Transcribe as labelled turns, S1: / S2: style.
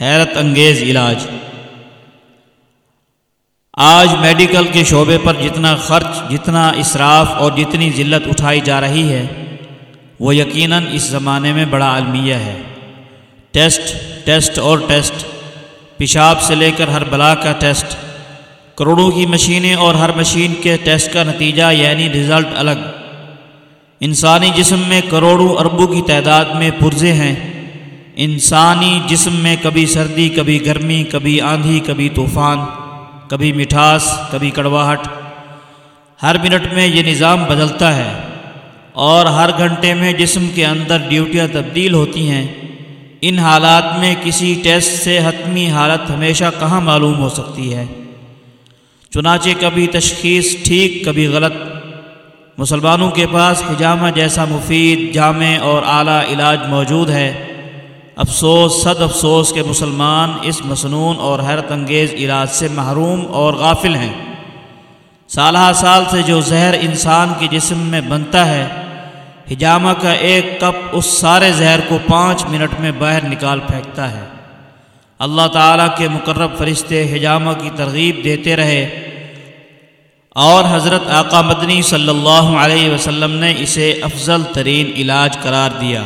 S1: حیرت انگیز علاج۔ آج میڈیکل کے شعبے پر جتنا خرچ، جتنا اسراف اور جتنی ذلت اٹھائی جا رہی ہے، وہ یقیناً اس زمانے میں بڑا المیہ ہے۔ ٹیسٹ ٹیسٹ اور ٹیسٹ۔ پیشاب سے لے کر ہر بلا کا ٹیسٹ۔ کروڑوں کی مشینیں اور ہر مشین کے ٹیسٹ کا نتیجہ یعنی رزلٹ الگ۔ انسانی جسم میں کروڑوں اربوں کی تعداد میں پرزے ہیں۔ انسانی جسم میں کبھی سردی، کبھی گرمی، کبھی آندھی، کبھی طوفان، کبھی مٹھاس، کبھی کڑواہٹ۔ ہر منٹ میں یہ نظام بدلتا ہے اور ہر گھنٹے میں جسم کے اندر ڈیوٹیاں تبدیل ہوتی ہیں۔ ان حالات میں کسی ٹیسٹ سے حتمی حالت ہمیشہ کہاں معلوم ہو سکتی ہے؟ چنانچہ کبھی تشخیص ٹھیک، کبھی غلط۔ مسلمانوں کے پاس حجامہ جیسا مفید، جامع اور اعلیٰ علاج موجود ہے۔ افسوس، صد افسوس کے مسلمان اس مصنون اور حیرت انگیز علاج سے محروم اور غافل ہیں۔ سالہ سال سے جو زہر انسان کے جسم میں بنتا ہے حجامہ کا ایک کپ اس سارے زہر کو پانچ منٹ میں باہر نکال پھینکتا ہے۔ اللہ تعالیٰ کے مقرب فرشتے حجامہ کی ترغیب دیتے رہے۔ اور حضرت آقا مدنی صلی اللہ علیہ وسلم نے اسے افضل ترین علاج قرار دیا۔